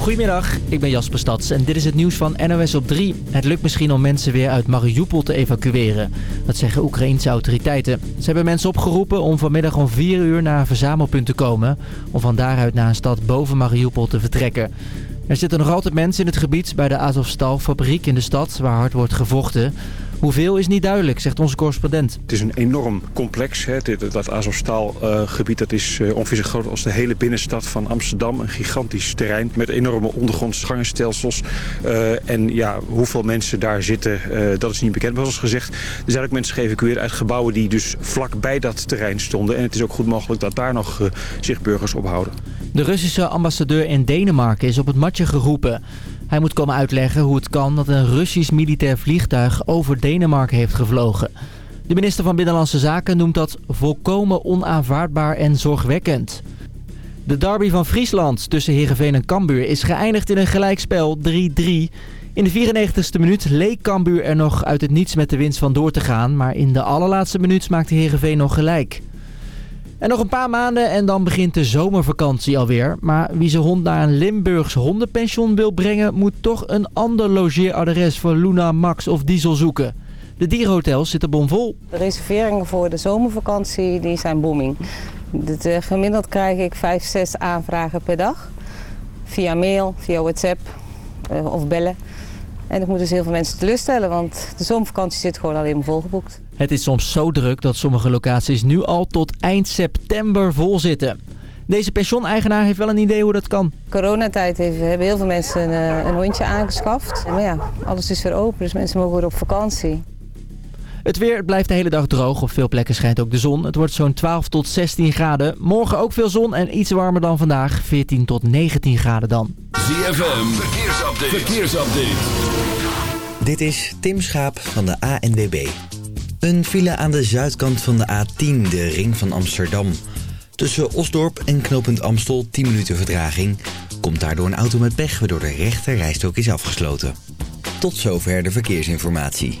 Goedemiddag, ik ben Jasper Stads en dit is het nieuws van NOS op 3. Het lukt misschien om mensen weer uit Mariupol te evacueren. Dat zeggen Oekraïense autoriteiten. Ze hebben mensen opgeroepen om vanmiddag om 4 uur naar een verzamelpunt te komen... om van daaruit naar een stad boven Mariupol te vertrekken. Er zitten nog altijd mensen in het gebied bij de Azovstal-fabriek in de stad waar hard wordt gevochten... Hoeveel is niet duidelijk, zegt onze correspondent. Het is een enorm complex. Hè. Dat Azovstaal-gebied dat is uh, ongeveer zo groot als de hele binnenstad van Amsterdam. Een gigantisch terrein met enorme ondergrondse gangenstelsels. Uh, en ja, hoeveel mensen daar zitten, uh, dat is niet bekend. Maar zoals gezegd, er zijn ook mensen geëvacueerd uit gebouwen die dus vlak bij dat terrein stonden. En het is ook goed mogelijk dat daar nog zich burgers ophouden. De Russische ambassadeur in Denemarken is op het matje geroepen. Hij moet komen uitleggen hoe het kan dat een Russisch militair vliegtuig over Denemarken heeft gevlogen. De minister van Binnenlandse Zaken noemt dat volkomen onaanvaardbaar en zorgwekkend. De derby van Friesland tussen Heerenveen en Cambuur is geëindigd in een gelijkspel 3-3. In de 94ste minuut leek Cambuur er nog uit het niets met de winst van door te gaan... maar in de allerlaatste minuut maakte Heerenveen nog gelijk. En nog een paar maanden en dan begint de zomervakantie alweer. Maar wie zijn hond naar een Limburgs hondenpension wil brengen... moet toch een ander logeeradres voor Luna, Max of Diesel zoeken. De dierhotels zitten bomvol. De reserveringen voor de zomervakantie die zijn booming. De, gemiddeld krijg ik 5, 6 aanvragen per dag. Via mail, via WhatsApp uh, of bellen. En ik moet dus heel veel mensen teleurstellen, want de zomervakantie zit gewoon alleen maar volgeboekt. Het is soms zo druk dat sommige locaties nu al tot eind september vol zitten. Deze pensioneigenaar heeft wel een idee hoe dat kan. Coronatijd hebben heel veel mensen een, eh, een hondje aangeschaft. Maar ja, alles is weer open, dus mensen mogen weer op vakantie. Het weer blijft de hele dag droog. Op veel plekken schijnt ook de zon. Het wordt zo'n 12 tot 16 graden. Morgen ook veel zon en iets warmer dan vandaag. 14 tot 19 graden dan. ZFM, verkeersupdate. verkeersupdate. Dit is Tim Schaap van de ANWB. Een file aan de zuidkant van de A10, de ring van Amsterdam. Tussen Osdorp en knooppunt Amstel 10 minuten vertraging. Komt daardoor een auto met pech, waardoor de rechter rijstok is afgesloten. Tot zover de verkeersinformatie.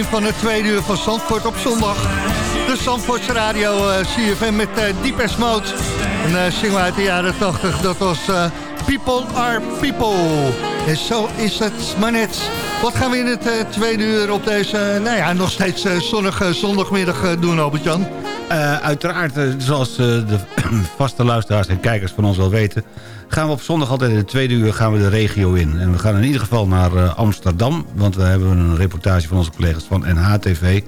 Begin van het tweede uur van Zandvoort op zondag. De Zandvoortse radio eh, CFM met uh, Deep Mode. Een uh, uit de jaren 80. Dat was People Are People. En zo is het maar net. Wat gaan we in het tweede uur op deze, nou ja, nog steeds zonnige zondagmiddag doen, Albert-Jan? uiteraard, zoals de vaste luisteraars en kijkers van ons wel weten gaan we op zondag altijd in de tweede uur gaan we de regio in. En we gaan in ieder geval naar uh, Amsterdam. Want we hebben een reportage van onze collega's van NHTV.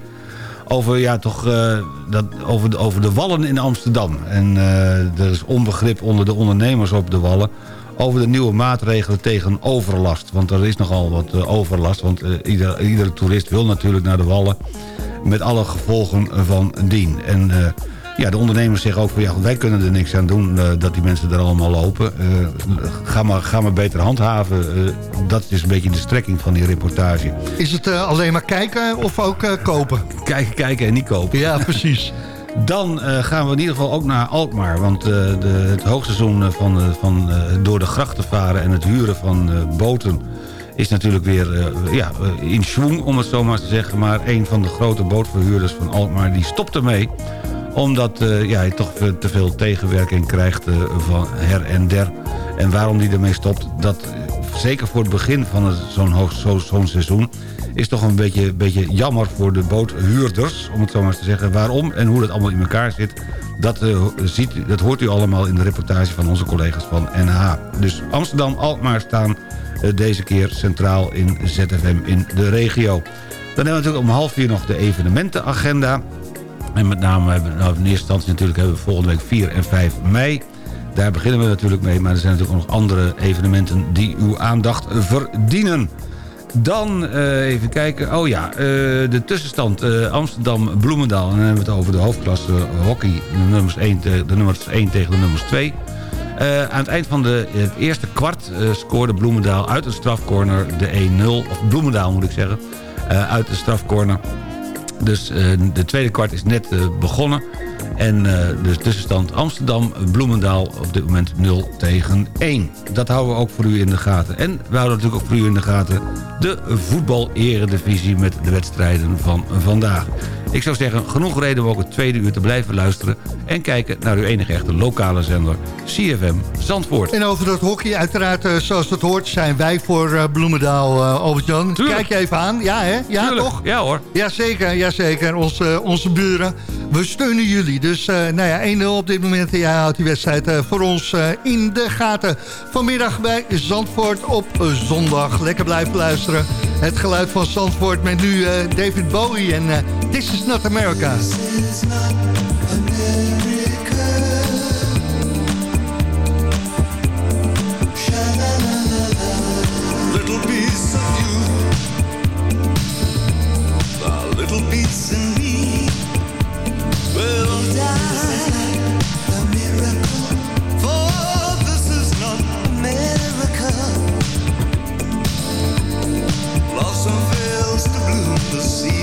Over, ja, toch, uh, dat, over, de, over de wallen in Amsterdam. En uh, er is onbegrip onder de ondernemers op de wallen over de nieuwe maatregelen tegen overlast. Want er is nogal wat overlast. Want ieder, iedere toerist wil natuurlijk naar de Wallen. Met alle gevolgen van dien. En ja, de ondernemers zeggen ook van ja, wij kunnen er niks aan doen uh, dat die mensen er allemaal lopen. Uh, ga, maar, ga maar beter handhaven. Uh, dat is een beetje de strekking van die reportage. Is het alleen maar kijken of ook kopen? Kijken, kijken en niet kopen. Ja, precies. Dan gaan we in ieder geval ook naar Alkmaar. Want de, het hoogseizoen van, van door de grachten varen en het huren van boten is natuurlijk weer ja, in schwung, om het zo maar te zeggen. Maar een van de grote bootverhuurders van Alkmaar die stopt ermee omdat uh, ja, hij toch te veel tegenwerking krijgt uh, van her en der. En waarom hij ermee stopt, dat uh, zeker voor het begin van zo'n zo, zo seizoen... is toch een beetje, beetje jammer voor de boothuurders, om het zo maar te zeggen. Waarom en hoe dat allemaal in elkaar zit... Dat, ziet, dat hoort u allemaal in de reportage van onze collega's van NH. Dus Amsterdam, Alkmaar staan deze keer centraal in ZFM in de regio. Dan hebben we natuurlijk om half vier nog de evenementenagenda. En met name hebben we nou, in eerste instantie natuurlijk hebben we volgende week 4 en 5 mei. Daar beginnen we natuurlijk mee, maar er zijn natuurlijk ook nog andere evenementen die uw aandacht verdienen. Dan uh, even kijken. Oh ja, uh, de tussenstand uh, Amsterdam-Bloemendaal. En dan hebben we het over de hoofdklasse hockey. De nummers 1, de nummers 1 tegen de nummers 2. aan het eind van de, het eerste kwart scoorde Bloemendaal uit een strafcorner de 1-0. Of Bloemendaal moet ik zeggen. uit de strafcorner. Dus uh, de tweede kwart is net uh, begonnen. En uh, de tussenstand Amsterdam-Bloemendaal op dit moment 0 tegen 1. Dat houden we ook voor u in de gaten. En we houden natuurlijk ook voor u in de gaten de voetbal-eredivisie met de wedstrijden van vandaag. Ik zou zeggen, genoeg reden om ook het tweede uur te blijven luisteren... en kijken naar uw enige echte lokale zender, CFM Zandvoort. En over dat hockey, uiteraard, uh, zoals het hoort... zijn wij voor uh, Bloemendaal, uh, Albert-Jan. Kijk je even aan. Ja, hè? Ja, Tuurlijk. toch? Ja, hoor. Jazeker, jazeker. Onze, onze buren. We steunen jullie. Dus nou ja, 1-0 op dit moment. En jij houdt die wedstrijd voor ons in de gaten. Vanmiddag bij Zandvoort op zondag. Lekker blijven luisteren. Het geluid van Zandvoort met nu David Bowie en America. This is not America. Little piece in me will the sea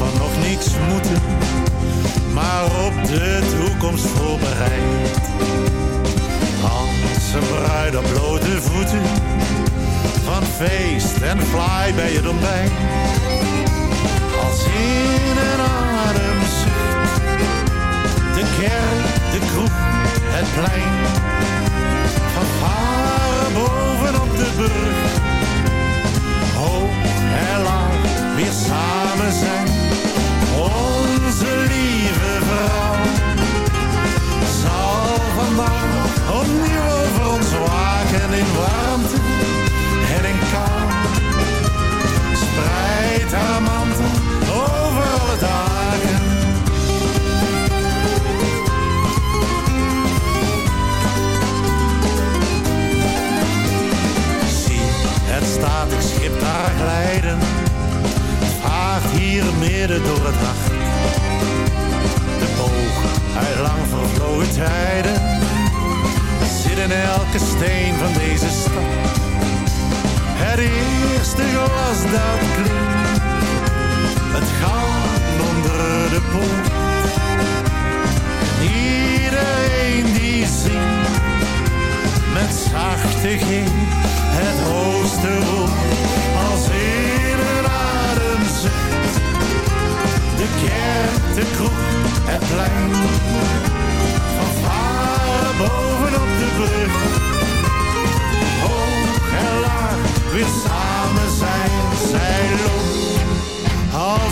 Van nog niets moeten. Maar op de toekomst voorbereid. Als een bruid op blote voeten. Van feest en fly bij het ontbijt. Als in een ademzucht. De kerk, de kroeg, het plein. Van varen bovenop de brug. Hoog en laag weer samen zijn. Onze lieve vrouw zal vandaag opnieuw over ons waken in warmte en in kou. Spreid haar mantel over alle dagen. Zie het statig schip daar glijden, vaart hier midden door het nacht. Uit lang vervlogen tijden zit in elke steen van deze stad. Het eerste glas dat klinkt, het goud onder de poort. Iedereen die zingt, met zachte het hoogste woord,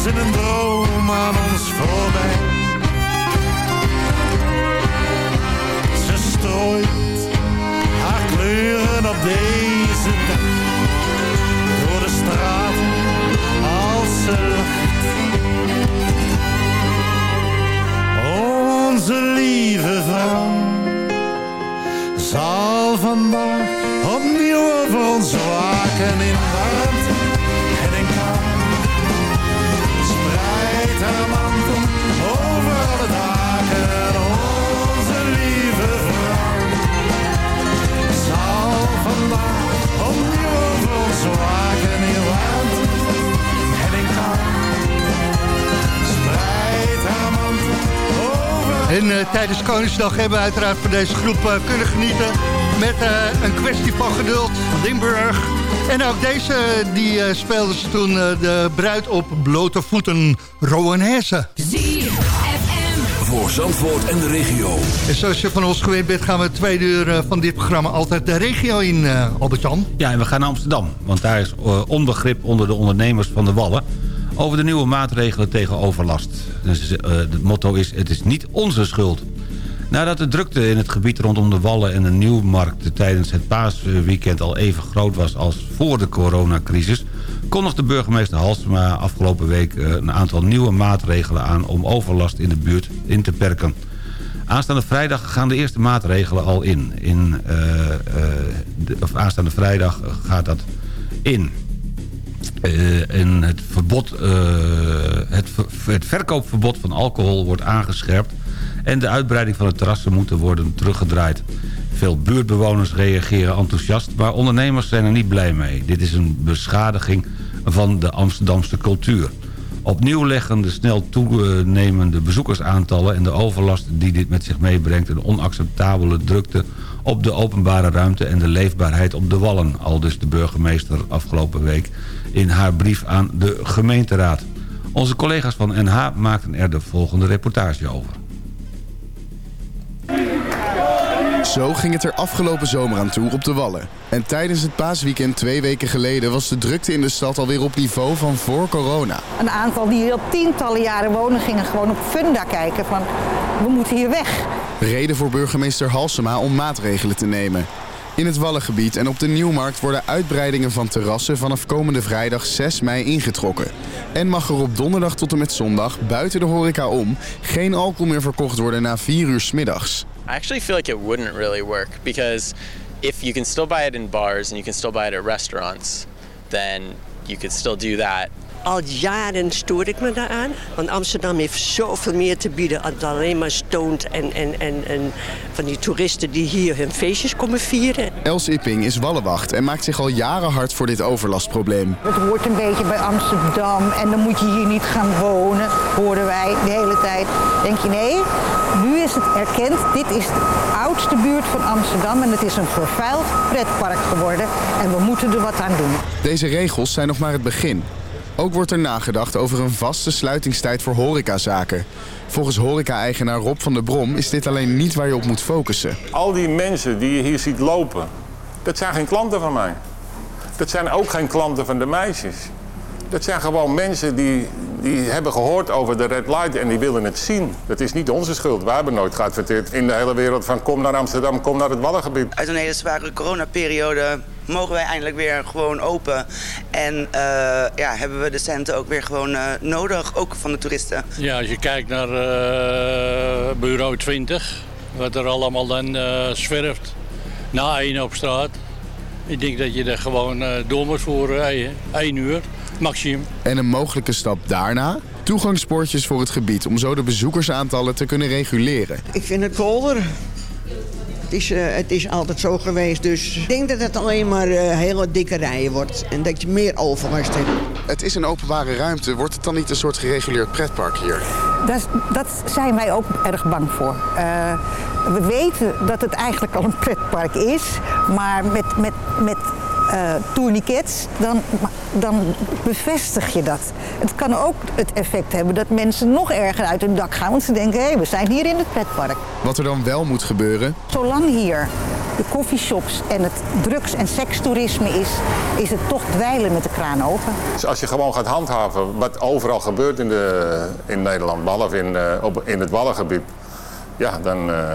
in een droom aan ons voorbij. Ze strooit haar kleuren op deze dag, door de straat als ze lacht. Onze lieve vrouw zal vandaag opnieuw over ons waken in En uh, tijdens Koningsdag hebben we uiteraard van deze groep uh, kunnen genieten... met uh, een kwestie van geduld, Limburg. En ook deze, die speelden ze toen de bruid op blote voeten, Rowan Hesse. Voor Zandvoort en de regio. En zoals je van ons gewend bent, gaan we twee uur van dit programma altijd de regio in, Albert-Jan. Ja, en we gaan naar Amsterdam, want daar is onbegrip onder de ondernemers van de Wallen over de nieuwe maatregelen tegen overlast. Dus het motto is, het is niet onze schuld. Nadat de drukte in het gebied rondom de Wallen en de Nieuwmarkt... tijdens het paasweekend al even groot was als voor de coronacrisis... kondigde burgemeester Halsema afgelopen week een aantal nieuwe maatregelen aan... om overlast in de buurt in te perken. Aanstaande vrijdag gaan de eerste maatregelen al in. in de, of aanstaande vrijdag gaat dat in... Uh, en het, verbod, uh, het, het, verkoopverbod van alcohol wordt aangescherpt... en de uitbreiding van de terrassen moeten worden teruggedraaid. Veel buurtbewoners reageren enthousiast... maar ondernemers zijn er niet blij mee. Dit is een beschadiging van de Amsterdamse cultuur. Opnieuw leggen de snel toenemende bezoekersaantallen... en de overlast die dit met zich meebrengt... een onacceptabele drukte op de openbare ruimte... en de leefbaarheid op de wallen. Al dus de burgemeester afgelopen week in haar brief aan de gemeenteraad. Onze collega's van NH maakten er de volgende reportage over. Zo ging het er afgelopen zomer aan toe op de Wallen. En tijdens het paasweekend twee weken geleden was de drukte in de stad alweer op niveau van voor corona. Een aantal die al tientallen jaren wonen gingen gewoon op funda kijken van we moeten hier weg. Reden voor burgemeester Halsema om maatregelen te nemen. In het Wallengebied en op de Nieuwmarkt worden uitbreidingen van terrassen vanaf komende vrijdag 6 mei ingetrokken. En mag er op donderdag tot en met zondag buiten de horeca om geen alcohol meer verkocht worden na 4 uur 's middags. I actually feel like it wouldn't really work because if you can still buy it in bars and you can still buy it at restaurants, then you could still do that. Al jaren stoor ik me daaraan. Want Amsterdam heeft zoveel meer te bieden dan alleen maar en, en, en, en van die toeristen die hier hun feestjes komen vieren. Els Ipping is wallenwacht en maakt zich al jaren hard voor dit overlastprobleem. Het hoort een beetje bij Amsterdam en dan moet je hier niet gaan wonen, horen wij de hele tijd. Denk je nee, nu is het erkend, dit is de oudste buurt van Amsterdam en het is een vervuild pretpark geworden en we moeten er wat aan doen. Deze regels zijn nog maar het begin. Ook wordt er nagedacht over een vaste sluitingstijd voor horecazaken. Volgens horeca-eigenaar Rob van der Brom is dit alleen niet waar je op moet focussen. Al die mensen die je hier ziet lopen, dat zijn geen klanten van mij. Dat zijn ook geen klanten van de meisjes. Dat zijn gewoon mensen die, die hebben gehoord over de red light en die willen het zien. Dat is niet onze schuld. Wij hebben nooit geadverteerd in de hele wereld van kom naar Amsterdam, kom naar het Wallengebied. Uit een hele zware coronaperiode mogen wij eindelijk weer gewoon open. En eh, ja, hebben we de centen ook weer gewoon uh, nodig, ook van de toeristen. Ja, als je kijkt naar uh, bureau 20, wat er allemaal dan zwerft na één op straat. Ik denk dat je er gewoon door moet voor één uur, maximum. En een mogelijke stap daarna? Toegangspoortjes voor het gebied om zo de bezoekersaantallen te kunnen reguleren. Ik vind het kolder. Het is, uh, het is altijd zo geweest, dus ik denk dat het alleen maar uh, hele dikke rijen wordt. En dat je meer overlast hebt. Het is een openbare ruimte. Wordt het dan niet een soort gereguleerd pretpark hier? Dat, dat zijn wij ook erg bang voor. Uh, we weten dat het eigenlijk al een pretpark is, maar met, met, met uh, tourniquets, dan, dan bevestig je dat. Het kan ook het effect hebben dat mensen nog erger uit hun dak gaan, want ze denken, hé, hey, we zijn hier in het pretpark. Wat er dan wel moet gebeuren? Zolang hier de coffeeshops en het drugs- en sekstoerisme is, is het toch dweilen met de kraan open. Dus als je gewoon gaat handhaven wat overal gebeurt in, de, in Nederland, behalve in, uh, op, in het Wallengebied, ja, dan, uh,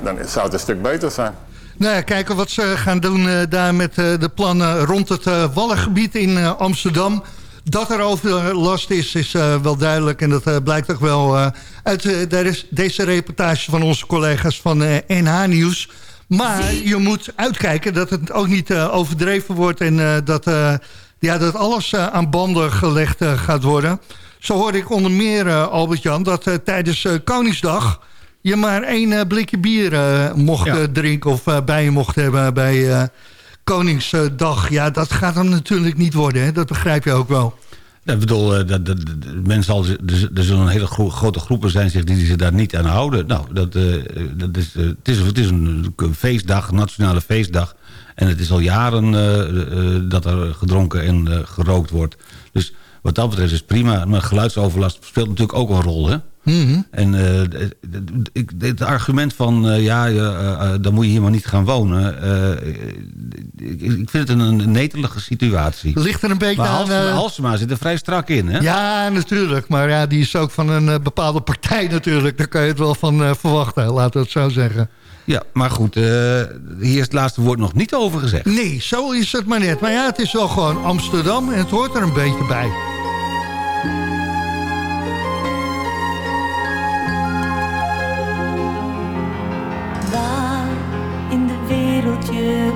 dan zou het een stuk beter zijn. Nou ja, kijken wat ze gaan doen uh, daar met uh, de plannen rond het uh, Wallengebied in Amsterdam. Dat er overlast is, is wel duidelijk. En dat blijkt ook wel uit deze reportage van onze collega's van NH Nieuws. Maar je moet uitkijken dat het ook niet overdreven wordt... en dat, ja, dat alles aan banden gelegd gaat worden. Zo hoorde ik onder meer, Albert-Jan, dat tijdens Koningsdag je maar één uh, blikje bier uh, mocht ja. uh, drinken of bij je mocht hebben bij Koningsdag. Ja, dat gaat hem natuurlijk niet worden, hè? dat begrijp je ook wel. Ja, ik bedoel, dat, dat, dat, men zal, er zullen een hele gro grote groepen zijn zich die zich daar niet aan houden. Nou, dat, dat is, het, is, het is een, feestdag, een nationale feestdag. En het is al jaren dat er gedronken en gerookt wordt. Dus wat dat betreft is prima. Maar geluidsoverlast speelt natuurlijk ook een rol, hè? Mm -hmm. En uh, het argument van, uh, ja, uh, dan moet je hier maar niet gaan wonen. Ik, ik, vind het een, netelige situatie. Ligt er een beetje maar aan... Halsema, Halsema zit er vrij strak in, hè? Ja, natuurlijk. Maar ja, die is ook van een bepaalde partij natuurlijk. Daar kan je het wel van verwachten, laten we het zo zeggen. Ja, maar goed, hier is het laatste woord nog niet over gezegd. Nee, zo is het maar net. Maar ja, het is wel gewoon Amsterdam en het hoort er een beetje bij.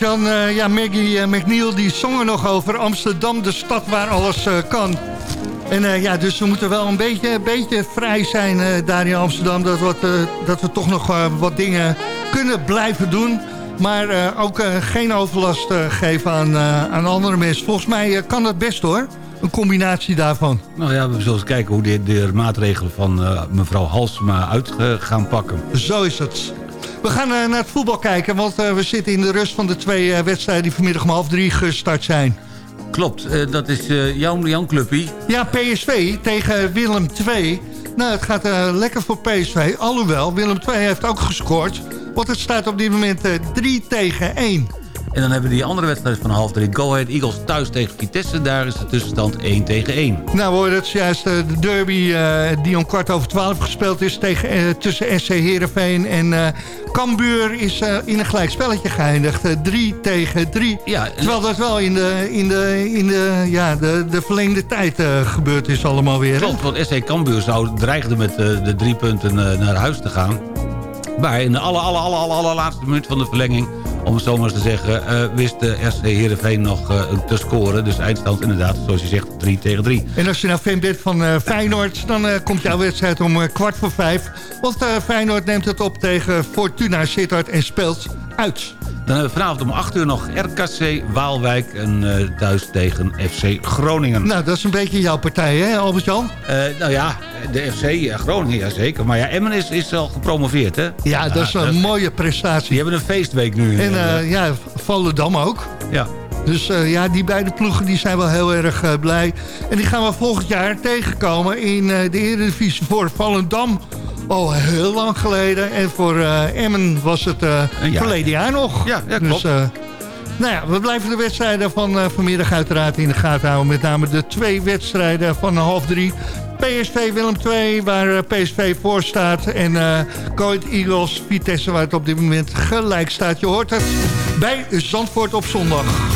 Albert-Jan, eh, ja, Maggie en McNeil die zongen nog over Amsterdam, de stad waar alles eh, kan. En eh, ja, dus we moeten wel een beetje, beetje vrij zijn eh, daar in Amsterdam... Dat, wat, eh, dat we toch nog eh, wat dingen kunnen blijven doen... maar eh, ook eh, geen overlast eh, geven aan, eh, aan andere mensen. Volgens mij eh, kan dat best hoor, een combinatie daarvan. Nou ja, we zullen eens kijken hoe de, de maatregelen van eh, mevrouw Halsema uit eh, gaan pakken. Zo is het. We gaan eh, naar het voetbal kijken, want eh, we zitten in de rust van de twee eh, wedstrijden... die vanmiddag om half drie gestart zijn. Klopt, dat is jouw, jouw clubpie. Ja, PSV tegen Willem II. Nou, het gaat lekker voor PSV. Alhoewel, Willem II heeft ook gescoord. Want het staat op dit moment eh, 3 tegen 1. En dan hebben we die andere wedstrijd van half drie. Go Ahead Eagles thuis tegen Vitesse. Daar is de tussenstand 1 tegen 1. Nou, we horen het juist eh, de derby eh, die om kwart over 12 gespeeld is... Tegen, eh, tussen SC Heerenveen en eh Cambuur is in een gelijk spelletje geëindigd. 3 tegen 3. Ja, Terwijl dat wel in de, in de, in de, ja, de, de verlengde tijd gebeurd is allemaal weer. Klopt, want SC Cambuur zou dreigde met de drie punten naar huis te gaan. Maar in de aller, aller, aller, aller, allerlaatste minuut van de verlenging... om het zo maar eens te zeggen, eh, wist de SC Heerenveen nog eh, te scoren. Dus eindstand inderdaad, zoals je zegt, 3 tegen 3. En als je nou fan bent van eh, Feyenoord, dan komt jouw wedstrijd om kwart voor vijf. Want Feyenoord neemt het op tegen Fortuna Sittard en speelt uit. Dan hebben we vanavond om 8 uur nog RKC Waalwijk en eh, thuis tegen FC Groningen. Nou, dat is een beetje jouw partij, hè Albert-Jan? Nou ja, de FC ja, Groningen, ja zeker. Maar ja, Emmen is, is al gepromoveerd, hè? Ja, dat is een mooie prestatie. Die hebben een feestweek nu. En eh, ja, Volendam ook. Ja. Dus eh, ja, die beide ploegen die zijn wel heel erg eh, blij. En die gaan we volgend jaar tegenkomen in de Eredivisie voor Volendam. Al heel lang geleden. En voor Emmen was het verleden jaar nog. Ja, ja, Dus, klopt. eh, nou ja, we blijven de wedstrijden van vanmiddag uiteraard in de gaten houden. Met name de twee wedstrijden van half drie. PSV Willem II, waar eh, PSV voor staat. En Go Ahead Eagles Vitesse, waar het op dit moment gelijk staat. Je hoort het bij Zandvoort op zondag.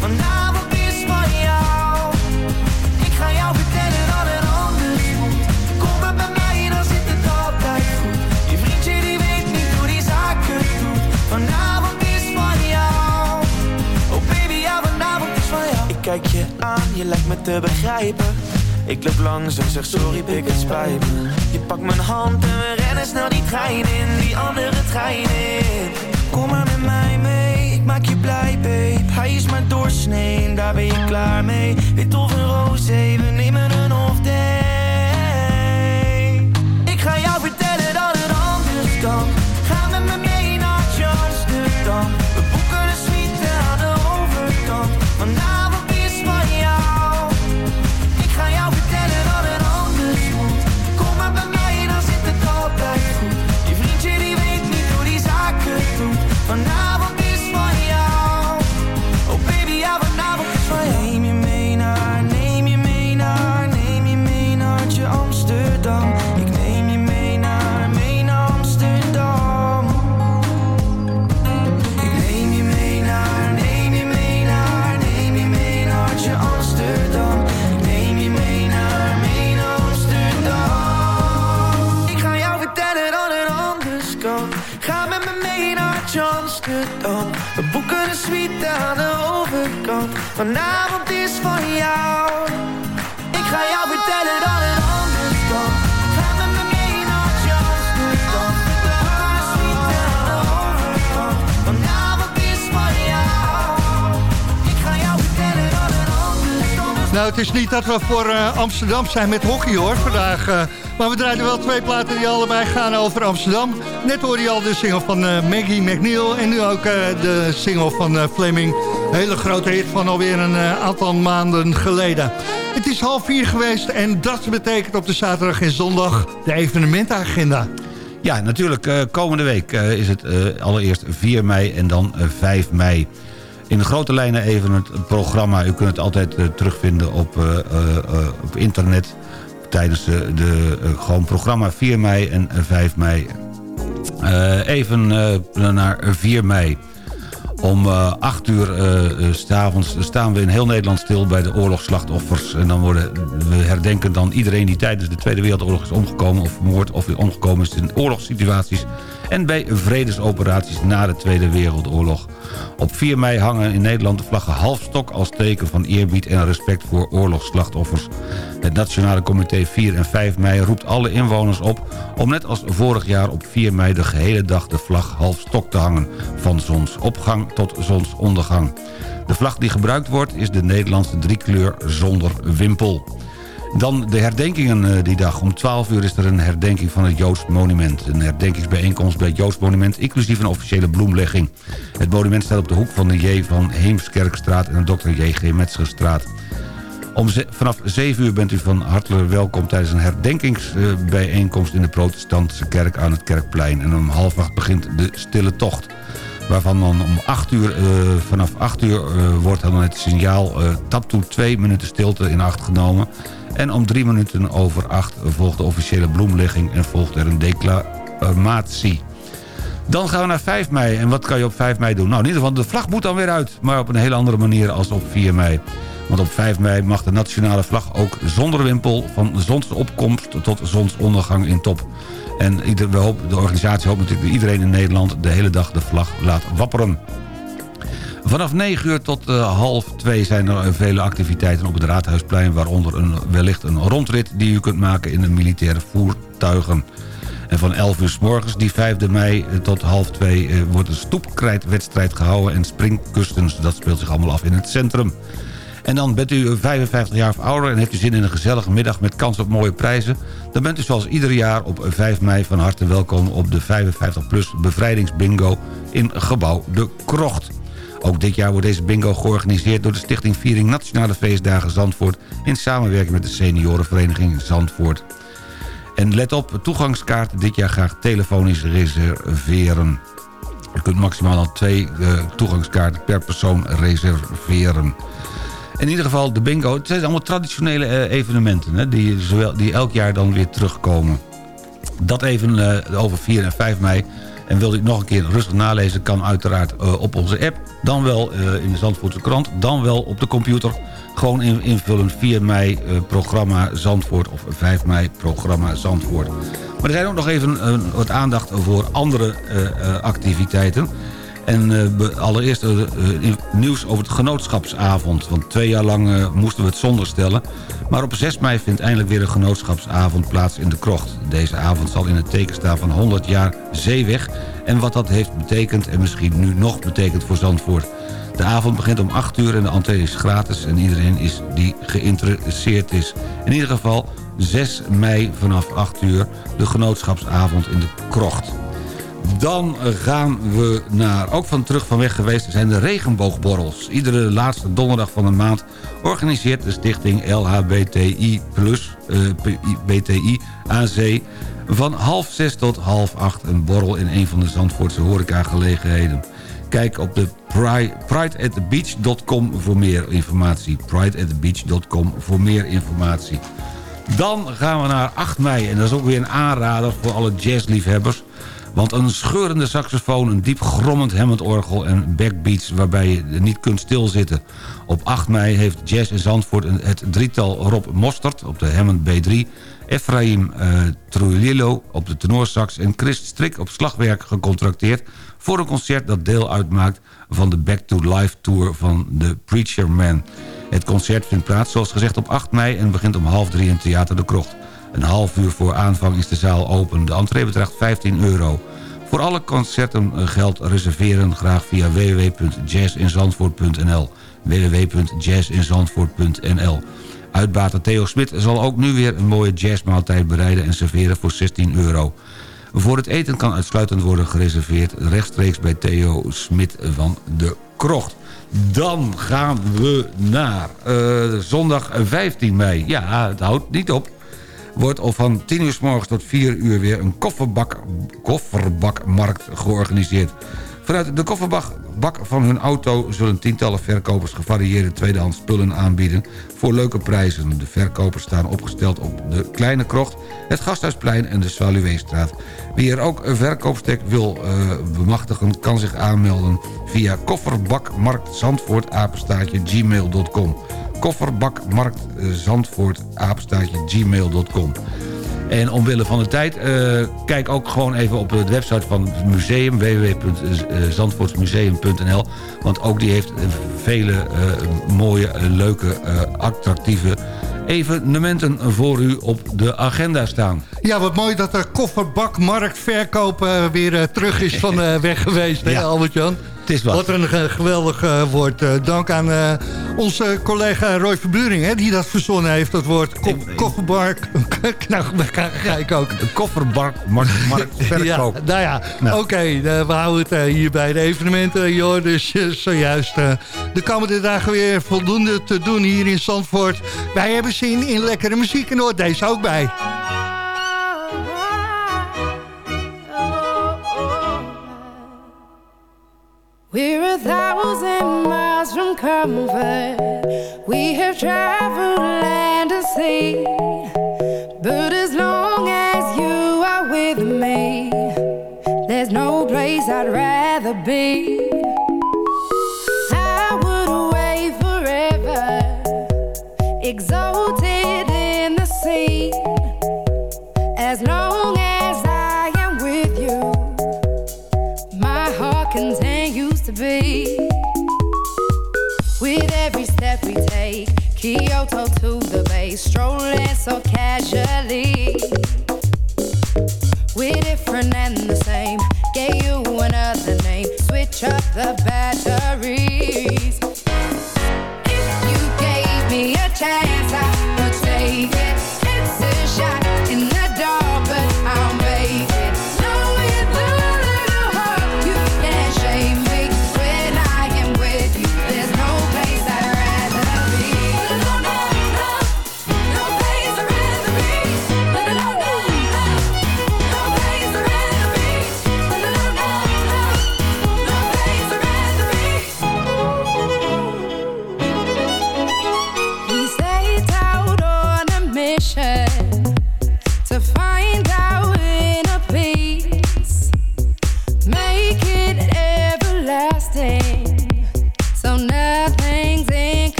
Vanavond is van jou. Ik ga jou vertellen dat het anders moet. Kom maar bij mij, dan zit het altijd goed. Je vriendje die weet niet hoe die zaken doet. Vanavond is van jou. Oh baby, ja, vanavond is van jou. Ik kijk je aan, je lijkt me te begrijpen. Ik loop langs en zeg sorry, pik het spijt me. Je pakt mijn hand en we rennen snel die trein in, die andere trein in. Kom maar met mij mee, maak je blij, babe. Hij is maar doorsnee, daar ben je klaar mee. Wit of een roze, we nemen een day. Ik ga jou vertellen dat het anders kan. Suite aan de overkant. Vanavond is van jou. Ik ga jou vertellen dat het anders kan. Ga met me mee naar boeken een suite aan de overkant. Vanavond is van jou. Ik ga jou vertellen dat het anders kan. Nou, het is niet dat we voor eh, Amsterdam zijn met hockey hoor, vandaag. eh, maar we draaien wel twee platen die allebei gaan over Amsterdam. Net hoorde je al de single van eh, Maggie McNeil en nu ook eh, de single van eh, Fleming. Hele grote hit van alweer een aantal maanden geleden. Het is half vier geweest en dat betekent op de zaterdag en zondag de evenementenagenda. Ja, natuurlijk. komende week is het allereerst 4 mei en dan eh, 5 mei. In grote lijnen even het programma. U kunt het altijd terugvinden op, op internet... tijdens de, de eh, gewoon programma 4 mei en eh, 5 mei. Eh, even eh, naar 4 mei. Om eh 8 uur eh, eh, 's staan we in heel Nederland stil bij de oorlogsslachtoffers. En dan worden we herdenken dan iedereen die tijdens de Tweede Wereldoorlog is omgekomen... of vermoord of weer omgekomen is in oorlogssituaties... en bij vredesoperaties na de Tweede Wereldoorlog. Op 4 mei hangen in Nederland de vlaggen halfstok... als teken van eerbied en respect voor oorlogsslachtoffers. Het Nationale Comité 4 en 5 mei roept alle inwoners op... om net als vorig jaar op 4 mei de gehele dag de vlag halfstok te hangen... van zonsopgang tot zonsondergang. De vlag die gebruikt wordt is de Nederlandse driekleur zonder wimpel. Dan de herdenkingen eh, die dag. Om 12 uur is er een herdenking van het Joods Monument. Een herdenkingsbijeenkomst bij het Joods Monument... inclusief een officiële bloemlegging. Het monument staat op de hoek van de J. van Heemskerkstraat... en de Dr. J.G. Metzgerstraat. Om vanaf 7 uur bent u van harte welkom tijdens een herdenkingsbijeenkomst... in de protestantse kerk aan het Kerkplein. En om half acht begint de stille tocht. Waarvan dan om 8 uur, eh, vanaf 8 uur eh, wordt dan het signaal eh taptoe 2 minuten stilte in acht genomen. En om 3 minuten over 8 volgt de officiële bloemlegging en volgt er een declamatie. Dan gaan we naar 5 mei. En wat kan je op 5 mei doen? Nou, in ieder geval, de vlag moet dan weer uit. Maar op een hele andere manier als op 4 mei. Want op 5 mei mag de nationale vlag ook zonder wimpel... van zonsopkomst tot zonsondergang in top. En de organisatie hoopt natuurlijk dat iedereen in Nederland... de hele dag de vlag laat wapperen. Vanaf 9 uur tot eh, half 2 zijn er vele activiteiten op het Raadhuisplein... waaronder een, wellicht een rondrit die u kunt maken in de militaire voertuigen. En van 11 uur s morgens, die 5 mei eh, tot half 2... eh, wordt een stoepkrijtwedstrijd gehouden en springkustens. Dat speelt zich allemaal af in het centrum. En dan bent u 55 jaar of ouder en heeft u zin in een gezellige middag met kans op mooie prijzen... dan bent u zoals ieder jaar op 5 mei van harte welkom op de 55PLUS bevrijdingsbingo in gebouw De Krocht. Ook dit jaar wordt deze bingo georganiseerd door de Stichting Viering Nationale Feestdagen Zandvoort... in samenwerking met de seniorenvereniging Zandvoort. En let op, toegangskaarten dit jaar graag telefonisch reserveren. Je kunt maximaal al twee eh, toegangskaarten per persoon reserveren. In ieder geval de bingo, het zijn allemaal traditionele eh, evenementen... Hè, die, zowel, die elk jaar dan weer terugkomen. Dat even eh, over 4 en 5 mei. En wil u nog een keer rustig nalezen... kan uiteraard eh, op onze app, dan wel eh, in de Zandvoortse krant... dan wel op de computer. Gewoon in- invullen 4 mei eh, programma Zandvoort of 5 mei programma Zandvoort. Maar er zijn ook nog even wat aandacht voor andere activiteiten... En eh, allereerst eh, eh, nieuws over het genootschapsavond. Want twee jaar lang moesten we het zonder stellen. Maar op 6 mei vindt eindelijk weer een genootschapsavond plaats in de krocht. Deze avond zal in het teken staan van 100 jaar zeeweg. En wat dat heeft betekend en misschien nu nog betekent voor Zandvoort. De avond begint om 8 uur en de entree is gratis... en iedereen is die geïnteresseerd is. In ieder geval 6 mei vanaf 8 uur de genootschapsavond in de krocht. Dan gaan we naar, ook van terug van weg geweest, zijn de regenboogborrels. Iedere laatste donderdag van de maand organiseert de stichting LHBTI+, eh, BTI AC... van half zes tot half acht een borrel in een van de Zandvoortse horecagelegenheden. Kijk op de pri- prideatthebeach.com voor meer informatie. prideatthebeach.com voor meer informatie. Dan gaan we naar 8 mei. En dat is ook weer een aanrader voor alle jazzliefhebbers. Want een scheurende saxofoon, een diep grommend Hammond-orgel... en backbeats waarbij je niet kunt stilzitten. Op 8 mei heeft Jazz in Zandvoort het drietal Rob Mostert... op de Hammond B3... Efraim eh Trujillo op de tenorsax... en Chris Strik op slagwerk gecontracteerd... voor een concert dat deel uitmaakt van de Back to Life Tour van The Preacher Man. Het concert vindt plaats, zoals gezegd, op 8 mei... en begint om half drie in Theater de Krocht. Een half uur voor aanvang is de zaal open. De entree bedraagt 15 euro. Voor alle concerten eh, geldt reserveren graag via www.jazzinzandvoort.nl www.jazzinzandvoort.nl Uitbater Theo Smit zal ook nu weer een mooie jazzmaaltijd bereiden en serveren voor 16 euro. Voor het eten kan uitsluitend worden gereserveerd rechtstreeks bij Theo Smit van de Krocht. Dan gaan we naar eh, zondag 15 mei. Ja, het houdt niet op wordt al van 10 uur s morgens tot 4 uur weer een kofferbak, kofferbakmarkt georganiseerd. Vanuit de kofferbak bak van hun auto zullen tientallen verkopers gevarieerde tweedehands spullen aanbieden voor leuke prijzen. De verkopers staan opgesteld op de Kleine Krocht, het Gasthuisplein en de Svaluweestraat. Wie er ook een verkoopstek wil eh, bemachtigen kan zich aanmelden via kofferbakmarktzandvoort apenstaartje gmail.com kofferbakmarkt eh, Zandvoort gmail.com. En omwille van de tijd, eh, kijk ook gewoon even op de website van het museum... www.zandvoortsmuseum.nl Want ook die heeft eh, vele eh, mooie, eh, leuke, eh, attractieve evenementen voor u op de agenda staan. Ja, wat mooi dat de kofferbakmarktverkoop eh, weer eh, terug is van eh, weg geweest, hè. Albert-Jan? Het is wat. Wat een eh, geweldig eh, woord. Eh, dank aan onze collega Roy Verburing, hè, die dat verzonnen heeft, dat woord. Ko kofferbark. nou, ga, ga ik ook. De kofferbakmarktverkoop. Ja, nou ja, Nou. oké, eh, we houden het hier bij de evenementen, joh. Dus zojuist de komende dagen weer voldoende te doen hier in Zandvoort. Wij hebben zin in lekkere muziek en hoort deze ook bij. We're a thousand miles from comfort. We have traveled land and sea. But as long as you are with me, there's no place I'd rather be. I would forever, exalted in the sea. As long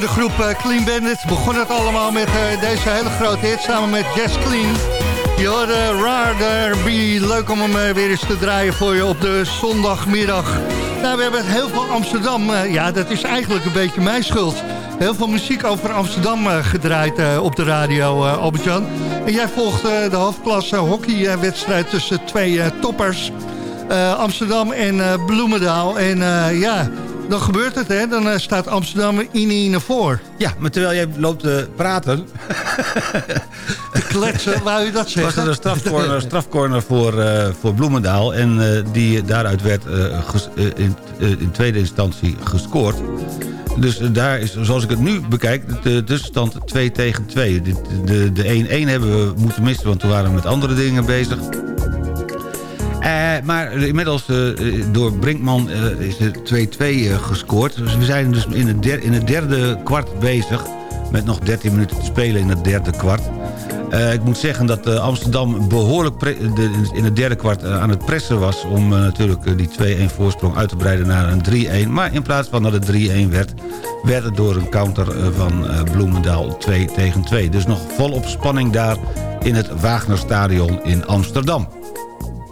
de groep eh, Clean Bandits begon het allemaal met eh, deze hele grote hit samen met Jess Clean. Je hoorde Rather Be. Leuk om hem eh, weer eens te draaien voor je op de zondagmiddag. Nou, we hebben heel veel Amsterdam. ja, dat is eigenlijk een beetje mijn schuld. Heel veel muziek over Amsterdam gedraaid op de radio, Albert-Jan. En jij volgt de hoofdklasse hockeywedstrijd tussen twee toppers. Amsterdam en Bloemendaal. En ja, dan gebeurt het, hè. Dan eh, staat Amsterdam in 1 naar voor. Ja, maar terwijl jij loopt te praten... Te kletsen, wou je dat was zeggen? er een strafcorner, strafcorner voor, eh, voor Bloemendaal. En eh, die daaruit werd eh, eh, in, eh, in tweede instantie gescoord. Dus eh, daar is, zoals ik het nu bekijk, de tussenstand 2 tegen 2. Dit- De de 1-1 hebben we moeten missen, want toen waren we met andere dingen bezig. Eh, maar inmiddels eh, door Brinkman eh, is er 2-2 eh, gescoord. Dus we zijn dus in het, in het derde kwart bezig. Met nog 13 minuten te spelen in het derde kwart. Ik moet zeggen dat Amsterdam behoorlijk de- in het derde kwart aan het pressen was... om natuurlijk die 2-1 voorsprong uit te breiden naar een 3-1. Maar in plaats van dat het 3-1 werd... werd het door een counter van Bloemendaal 2 tegen 2. Dus nog volop spanning daar in het Wagnerstadion in Amsterdam.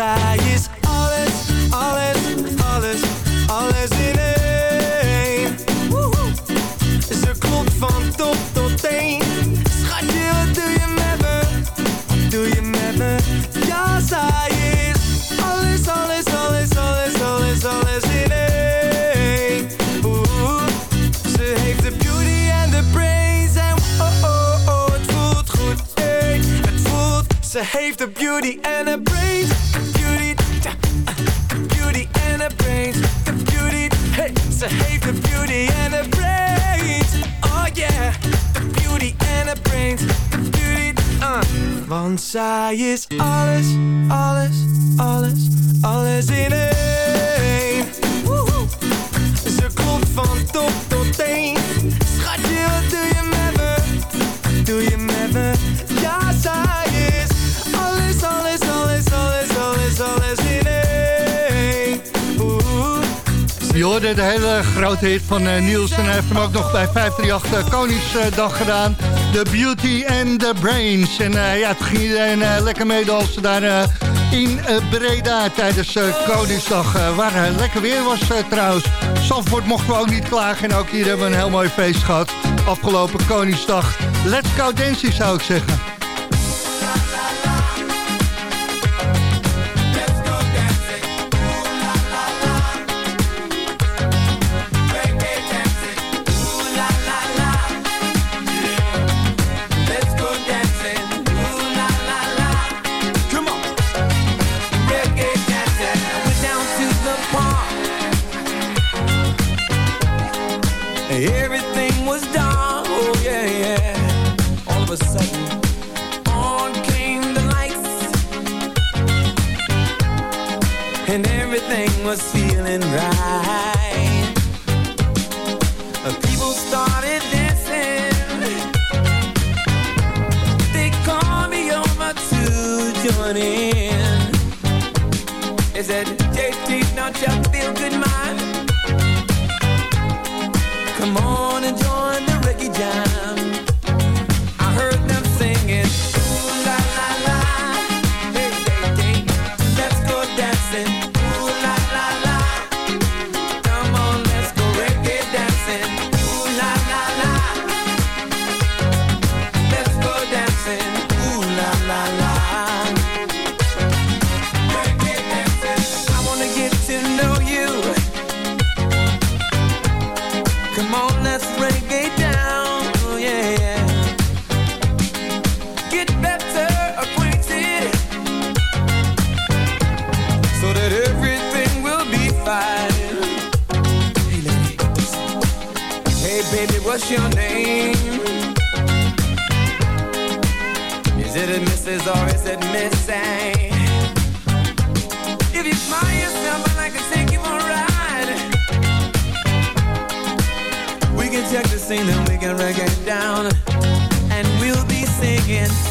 Zij is alles, alles, alles, alles in één. Ze klopt van top tot teen. Schatje, wat doe je met me? Doe je met me? Ja, zij Ze heeft de beauty en de brains, de beauty, beauty en de brains, de beauty, hey. Ze heeft de beauty en de brains, oh yeah, de beauty en de brains, de beauty, uh. Want zij is alles, alles, alles, alles in één. Ze klopt van top tot teen. Schatje, wat doe je met me? Doe je met Je de hele grote hit van eh, Niels. En hij heeft hem ook nog bij 538 uh, Koningsdag gedaan. The Beauty and the Brains. En eh, ja, toen ging iedereen eh, lekker meedansen daar eh, in eh, Breda tijdens eh, Koningsdag. eh, waar eh, lekker weer was eh, trouwens. Zandvoort mochten we ook niet klagen. En ook hier hebben we een heel mooi feest gehad. Afgelopen Koningsdag. Let's go dancing zou ik zeggen. sing, then we can break it down. And we'll be singing.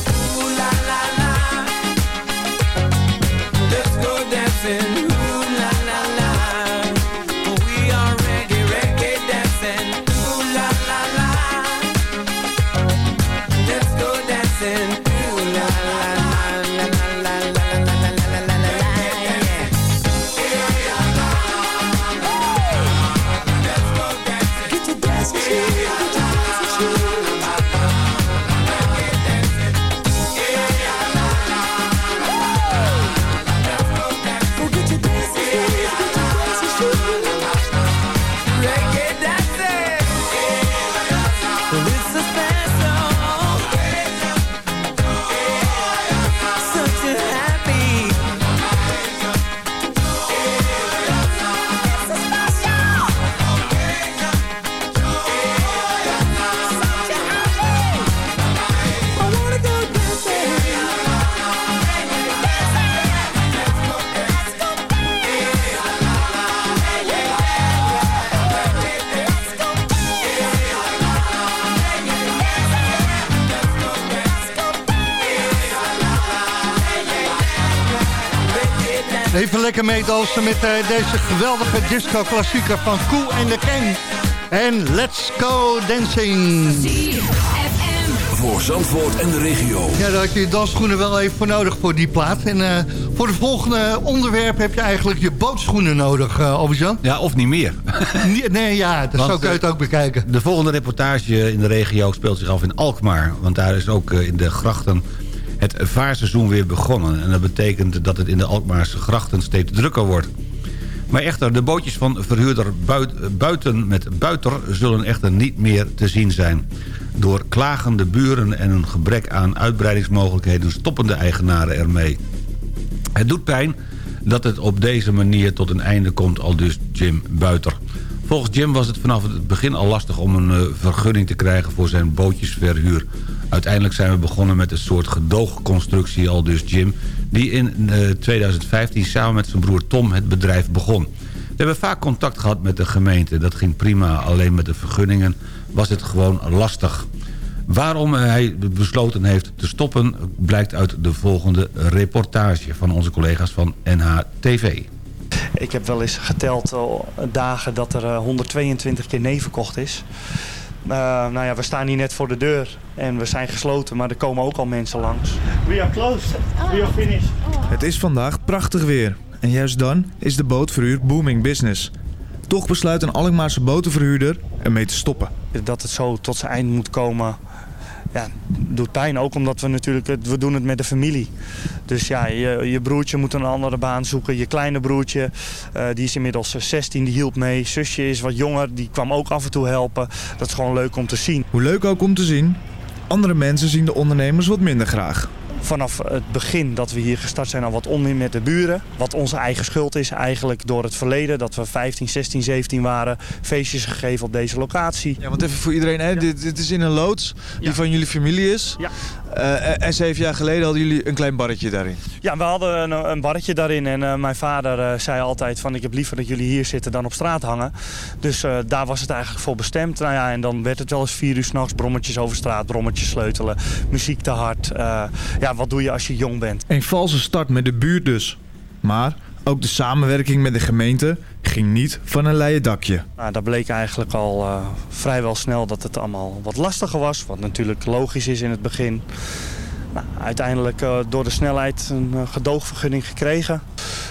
Lekker meedansen met eh, deze geweldige disco-klassieker van Cool and the Gang. En Let's Go Dancing. Voor Zandvoort en de regio. Ja, daar had je je dansschoenen wel even voor nodig voor die plaat. En eh, voor het volgende onderwerp heb je eigenlijk je bootschoenen nodig, uh, Albert-Jan. Ja, of niet meer. Nee, nee, ja, dat Want, zo kun je het ook bekijken. De volgende reportage in de regio speelt zich af in Alkmaar. Want daar is ook in de grachten het vaarseizoen weer begonnen. En dat betekent dat het in de Alkmaarse grachten steeds drukker wordt. Maar echter, de bootjes van verhuurder Buit- Buiten met Buiter... zullen echter niet meer te zien zijn. Door klagende buren en een gebrek aan uitbreidingsmogelijkheden... stoppen de eigenaren ermee. Het doet pijn dat het op deze manier tot een einde komt, al dus Jim Buiter. Volgens Jim was het vanaf het begin al lastig om een eh, vergunning te krijgen voor zijn bootjesverhuur. Uiteindelijk zijn we begonnen met een soort gedoogconstructie, al dus Jim... die in eh, 2015 samen met zijn broer Tom het bedrijf begon. We hebben vaak contact gehad met de gemeente. Dat ging prima, alleen met de vergunningen was het gewoon lastig. Waarom hij besloten heeft te stoppen... blijkt uit de volgende reportage van onze collega's van NHTV. Ik heb wel eens geteld eh, dagen dat er eh, 122 keer nee verkocht is. Eh, nou ja, we staan hier net voor de deur en we zijn gesloten, maar er komen ook al mensen langs. We are closed. We are finished. Het is vandaag prachtig weer. En juist dan is de bootverhuur booming business. Toch besluit een Alkmaarse botenverhuurder ermee te stoppen. Dat het zo tot zijn eind moet komen, ja, doet pijn. Ook omdat we natuurlijk, het- we doen het met de familie. Dus ja, je, je broertje moet een andere baan zoeken. Je kleine broertje, eh, die is inmiddels eh, 16, die hielp mee. Zusje is wat jonger, die kwam ook af en toe helpen. Dat is gewoon leuk om te zien. Hoe leuk ook om te zien, andere mensen zien de ondernemers wat minder graag. Vanaf het begin dat we hier gestart zijn al wat onmin met de buren. Wat onze eigen schuld is eigenlijk door het verleden. Dat we 15, 16, 17 waren. Feestjes gegeven op deze locatie. Ja, want even voor iedereen, hè, dit, dit is in een loods die van jullie familie is. Ja. Eh, en zeven jaar geleden hadden jullie een klein barretje daarin. Ja, we hadden een, een barretje daarin en eh, mijn vader eh, zei altijd van ik heb liever dat jullie hier zitten dan op straat hangen. Dus eh, daar was het eigenlijk voor bestemd. Nou ja, en dan werd het wel eens vier uur s'nachts brommetjes over straat, brommetjes sleutelen, muziek te hard. Eh, ja, wat doe je als je jong bent? Een valse start met de buurt dus. Maar ook de samenwerking met de gemeente ging niet van een leien dakje. Nou, daar bleek eigenlijk al eh, vrijwel snel dat het allemaal wat lastiger was. Wat natuurlijk logisch is in het begin. Nou, uiteindelijk eh, door de snelheid een eh, gedoogvergunning gekregen.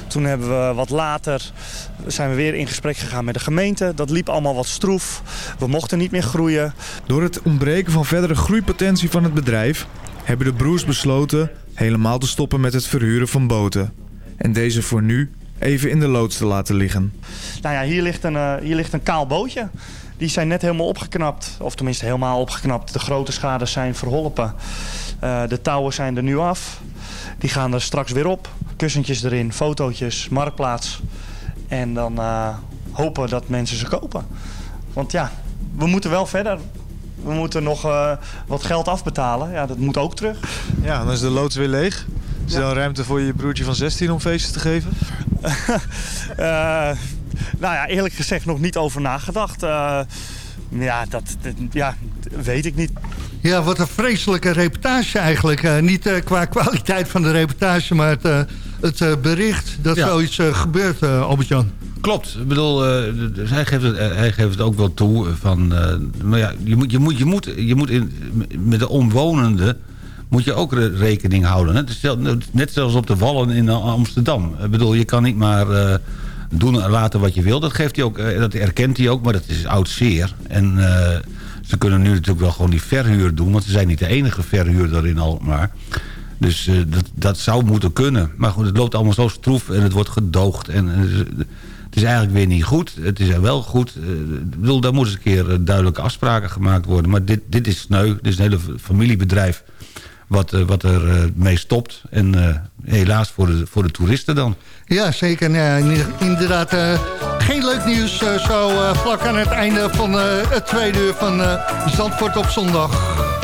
Toen hebben we wat later zijn we weer in gesprek gegaan met de gemeente. Dat liep allemaal wat stroef. We mochten niet meer groeien. Door het ontbreken van verdere groeipotentie van het bedrijf hebben de broers besloten helemaal te stoppen met het verhuren van boten. En deze voor nu even in de loods te laten liggen. Nou ja, hier ligt een, eh, hier ligt een kaal bootje. Die zijn net helemaal opgeknapt. Of tenminste helemaal opgeknapt. De grote schades zijn verholpen. Eh, de touwen zijn er nu af. Die gaan er straks weer op. Kussentjes erin, fotootjes, marktplaats. En dan eh, hopen dat mensen ze kopen. Want ja, we moeten wel verder. We moeten nog eh, wat geld afbetalen. Ja, dat moet ook terug. Ja, dan is de loods weer leeg. Is er dan ruimte voor je broertje van 16 om feestjes te geven? Eh, nou ja, eerlijk gezegd nog niet over nagedacht. Eh, ja, dat, dat- ja, weet ik niet. Ja, wat een vreselijke reportage eigenlijk. Eh, niet eh, qua kwaliteit van de reportage, maar het, eh, het eh, bericht dat Ja. zoiets eh, gebeurt, Albert-Jan. Klopt. Ik bedoel, dus hij, geeft het, hij geeft het ook wel toe. Van, eh, maar ja, je moet, je moet, je moet, je moet in, met de omwonenden moet je ook re- rekening houden. Stel- net zoals op de Wallen in Amsterdam. Ik bedoel, je kan niet maar eh, doen en laten wat je wil. Dat, geeft hij ook, eh, dat erkent hij ook, maar dat is oud zeer. En eh, ze kunnen nu natuurlijk wel gewoon die verhuur doen... want ze zijn niet de enige verhuurder in Alkmaar. Dus dat, dat zou moeten kunnen. Maar goed, het loopt allemaal zo stroef en het wordt gedoogd. En, het is eigenlijk weer niet goed. Het is wel goed. Ik bedoel, daar moeten eens een keer duidelijke afspraken gemaakt worden. Maar dit, dit is sneu. Dit is een hele familiebedrijf wat, eh, wat er eh, mee stopt. En eh, helaas voor de, voor de toeristen dan. Ja, zeker. Inderdaad, geen leuk nieuws zo vlak aan het einde van het tweede uur van Zandvoort op zondag.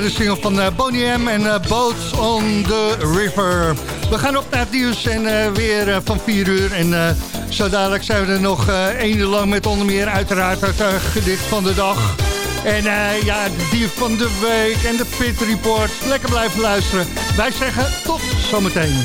Eh, de single van eh, Bonnie M en eh, Boats on the River. We gaan op naar het nieuws en weer van 4 uur. En zo dadelijk zijn we er nog één uur lang met onder meer uiteraard het gedicht van de dag. En ja, de dier van de week en de pit report. Lekker blijven luisteren. Wij zeggen tot zometeen.